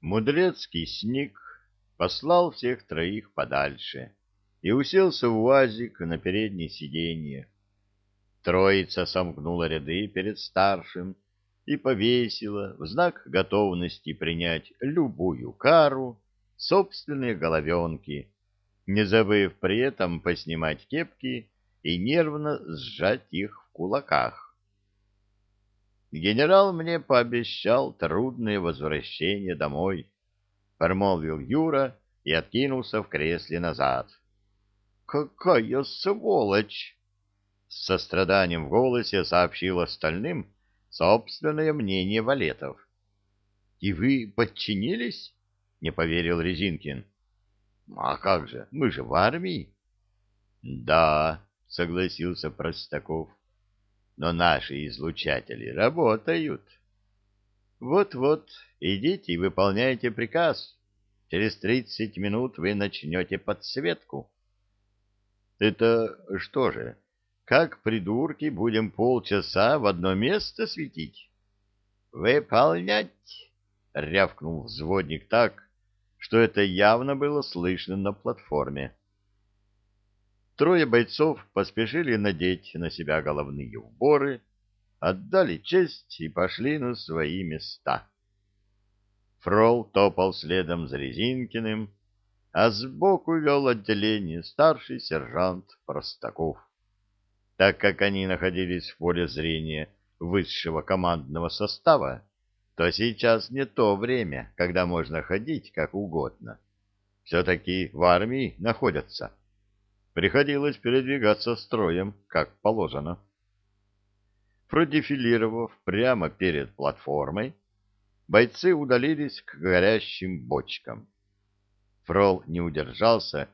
Мудрецкий сник, послал всех троих подальше и уселся в УАЗик на переднее сиденье. Троица сомкнула ряды перед старшим и повесила в знак готовности принять любую кару собственные головенки, не забыв при этом поснимать кепки и нервно сжать их в кулаках. Генерал мне пообещал трудное возвращение домой, промолвил Юра и откинулся в кресле назад. Какая сволочь! С состраданием в голосе сообщил остальным собственное мнение Валетов. И вы подчинились? Не поверил Резинкин. А как же, мы же в армии. Да, согласился Простаков но наши излучатели работают. Вот-вот, идите и выполняйте приказ. Через тридцать минут вы начнете подсветку. Это что же, как придурки будем полчаса в одно место светить? Выполнять! — рявкнул взводник так, что это явно было слышно на платформе. Трое бойцов поспешили надеть на себя головные уборы, отдали честь и пошли на свои места. Фрол топал следом за Резинкиным, а сбоку вел отделение старший сержант Простаков. Так как они находились в поле зрения высшего командного состава, то сейчас не то время, когда можно ходить как угодно. Все-таки в армии находятся приходилось передвигаться строем, как положено. Продефилировав прямо перед платформой, бойцы удалились к горящим бочкам. Фрол не удержался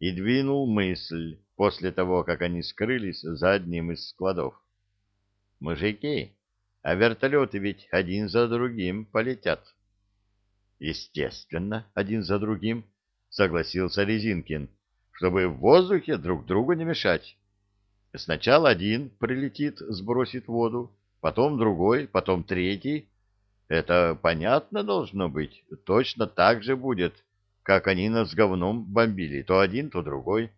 и двинул мысль после того, как они скрылись за одним из складов. «Мужики, а вертолеты ведь один за другим полетят». «Естественно, один за другим», — согласился Резинкин чтобы в воздухе друг другу не мешать. Сначала один прилетит, сбросит воду, потом другой, потом третий. Это понятно должно быть. Точно так же будет, как они нас говном бомбили, то один, то другой.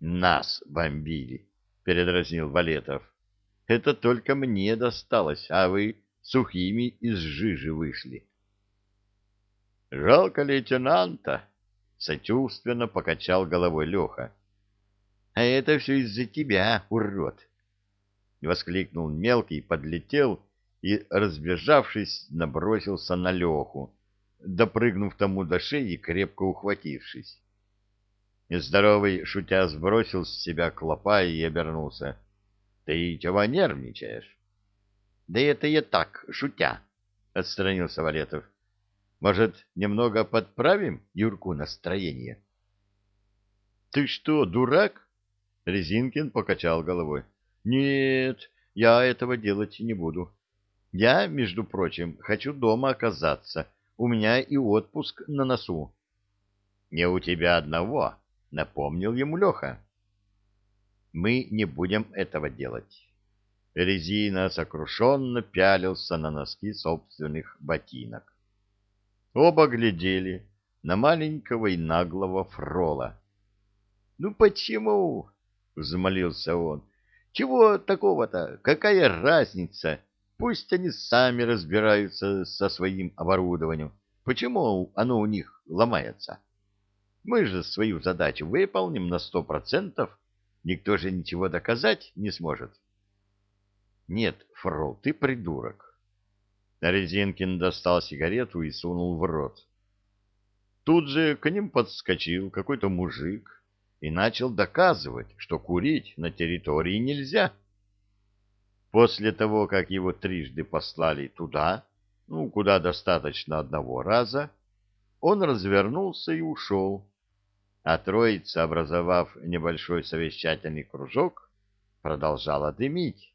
Нас бомбили, передразнил Валетов. Это только мне досталось, а вы сухими из жижи вышли. Жалко лейтенанта, Сочувственно покачал головой Леха. — А это все из-за тебя, урод! — воскликнул мелкий, подлетел и, разбежавшись, набросился на Леху, допрыгнув тому до шеи, крепко ухватившись. Здоровый, шутя, сбросил с себя клопа и обернулся. — Ты чего нервничаешь? — Да это я так, шутя, — отстранился Валетов. Может, немного подправим Юрку настроение? — Ты что, дурак? — Резинкин покачал головой. — Нет, я этого делать не буду. Я, между прочим, хочу дома оказаться. У меня и отпуск на носу. — Не у тебя одного, — напомнил ему Леха. — Мы не будем этого делать. Резина сокрушенно пялился на носки собственных ботинок. Оба глядели на маленького и наглого фрола. — Ну почему? — взмолился он. — Чего такого-то? Какая разница? Пусть они сами разбираются со своим оборудованием. Почему оно у них ломается? Мы же свою задачу выполним на сто процентов. Никто же ничего доказать не сможет. — Нет, Фрол, ты придурок. Резинкин достал сигарету и сунул в рот. Тут же к ним подскочил какой-то мужик и начал доказывать, что курить на территории нельзя. После того, как его трижды послали туда, ну, куда достаточно одного раза, он развернулся и ушел, а троица, образовав небольшой совещательный кружок, продолжала дымить.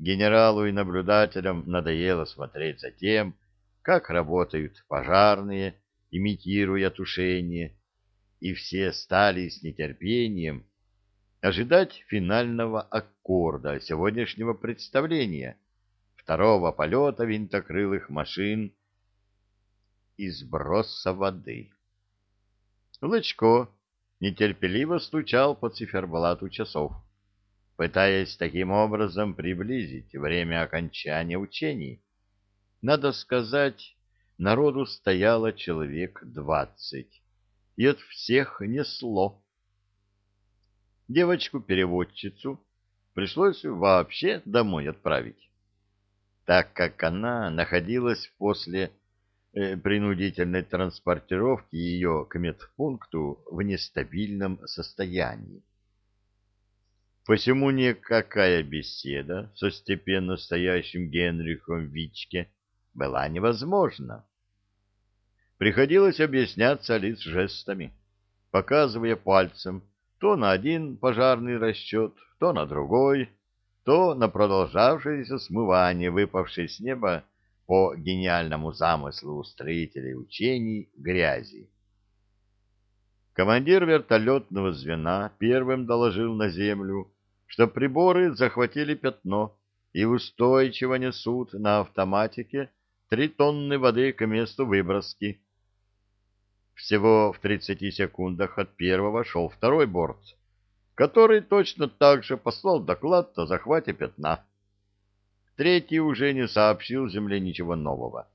Генералу и наблюдателям надоело смотреть за тем, как работают пожарные, имитируя тушение, и все стали с нетерпением ожидать финального аккорда сегодняшнего представления, второго полета винтокрылых машин и сброса воды. Лычко нетерпеливо стучал по циферблату часов, пытаясь таким образом приблизить время окончания учений. Надо сказать, народу стояло человек двадцать, и от всех несло. Девочку-переводчицу пришлось вообще домой отправить, так как она находилась после э, принудительной транспортировки ее к медпункту в нестабильном состоянии. Посему никакая беседа со степенно стоящим Генрихом Вичке была невозможна. Приходилось объясняться лишь жестами, показывая пальцем то на один пожарный расчет, то на другой, то на продолжавшееся смывание выпавшей с неба по гениальному замыслу устроителей учений грязи. Командир вертолетного звена первым доложил на землю, что приборы захватили пятно и устойчиво несут на автоматике три тонны воды к месту выброски. Всего в 30 секундах от первого шел второй борт, который точно так же послал доклад о захвате пятна. Третий уже не сообщил Земле ничего нового.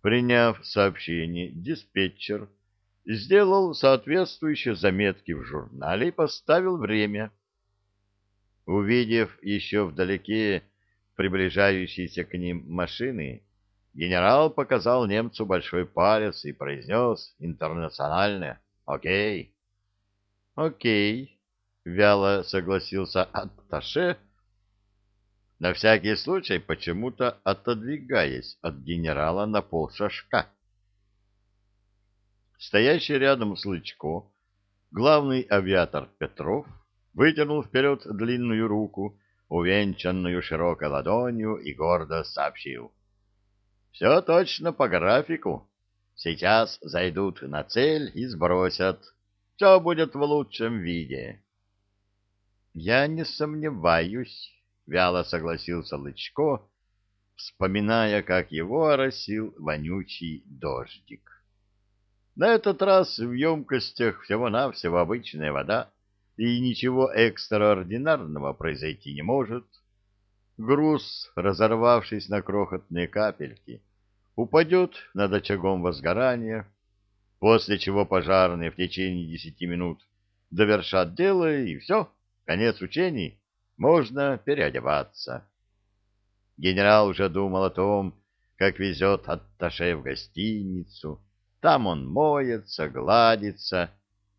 Приняв сообщение, диспетчер сделал соответствующие заметки в журнале и поставил время. Увидев еще вдалеке приближающиеся к ним машины, Генерал показал немцу большой палец и произнес интернациональное «Окей». «Окей», — вяло согласился Атташе, на всякий случай почему-то отодвигаясь от генерала на полшажка. Стоящий рядом с Лычко, главный авиатор Петров вытянул вперед длинную руку, увенчанную широкой ладонью, и гордо сообщил. Все точно по графику. Сейчас зайдут на цель и сбросят. Все будет в лучшем виде. Я не сомневаюсь, вяло согласился Лычко, вспоминая, как его оросил вонючий дождик. На этот раз в емкостях всего-навсего обычная вода, и ничего экстраординарного произойти не может. Груз, разорвавшись на крохотные капельки, упадет над очагом возгорания, после чего пожарные в течение десяти минут довершат дело, и все, конец учений, можно переодеваться. Генерал уже думал о том, как везет Атташе в гостиницу, там он моется, гладится,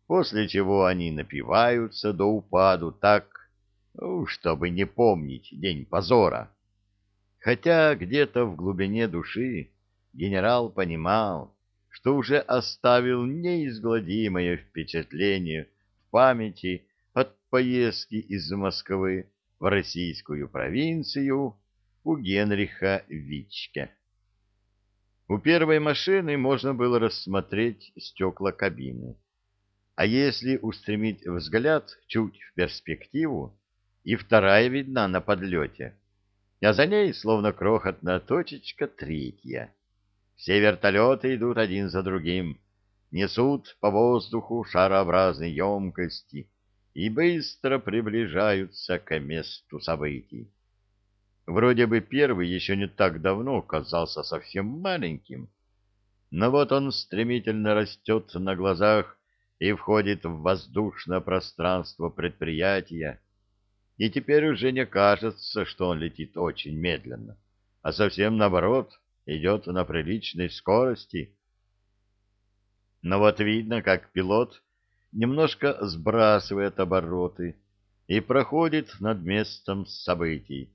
после чего они напиваются до упаду так, ну, чтобы не помнить день позора. Хотя где-то в глубине души генерал понимал, что уже оставил неизгладимое впечатление в памяти от поездки из Москвы в российскую провинцию у Генриха Вичке. У первой машины можно было рассмотреть стекла кабины. А если устремить взгляд чуть в перспективу, и вторая видна на подлете, а за ней, словно крохотная точечка, третья. Все вертолеты идут один за другим, несут по воздуху шарообразные емкости и быстро приближаются к месту событий. Вроде бы первый еще не так давно казался совсем маленьким, но вот он стремительно растет на глазах и входит в воздушное пространство предприятия, и теперь уже не кажется, что он летит очень медленно, а совсем наоборот, идет на приличной скорости. Но вот видно, как пилот немножко сбрасывает обороты и проходит над местом событий.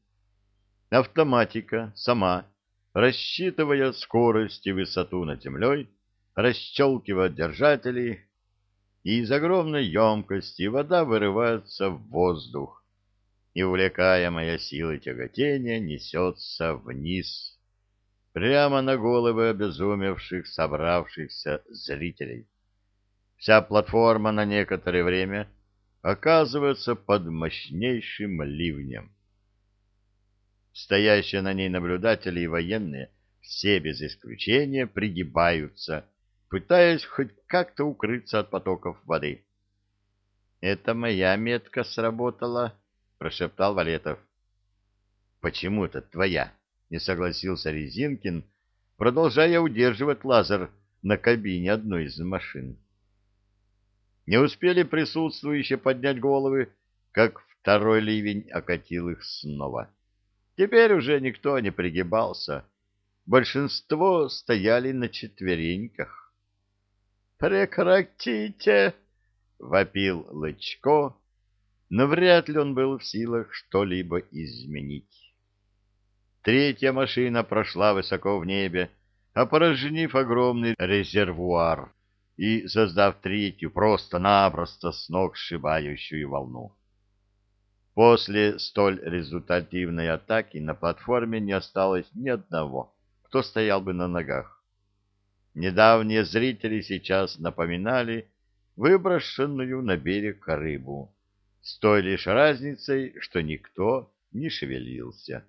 Автоматика сама, рассчитывая скорость и высоту над землей, расщелкивает держатели, и из огромной емкости вода вырывается в воздух, и, увлекаемая силой тяготения, несется вниз, прямо на головы обезумевших собравшихся зрителей. Вся платформа на некоторое время оказывается под мощнейшим ливнем. Стоящие на ней наблюдатели и военные все без исключения пригибаются, пытаясь хоть как-то укрыться от потоков воды. — Это моя метка сработала, — прошептал Валетов. — Почему это твоя? — не согласился Резинкин, продолжая удерживать лазер на кабине одной из машин. Не успели присутствующие поднять головы, как второй ливень окатил их снова. Теперь уже никто не пригибался. Большинство стояли на четвереньках. «Прекратите!» — вопил Лычко, но вряд ли он был в силах что-либо изменить. Третья машина прошла высоко в небе, опорожнив огромный резервуар и создав третью просто-напросто с ног сшибающую волну. После столь результативной атаки на платформе не осталось ни одного, кто стоял бы на ногах. Недавние зрители сейчас напоминали выброшенную на берег рыбу, с той лишь разницей, что никто не шевелился.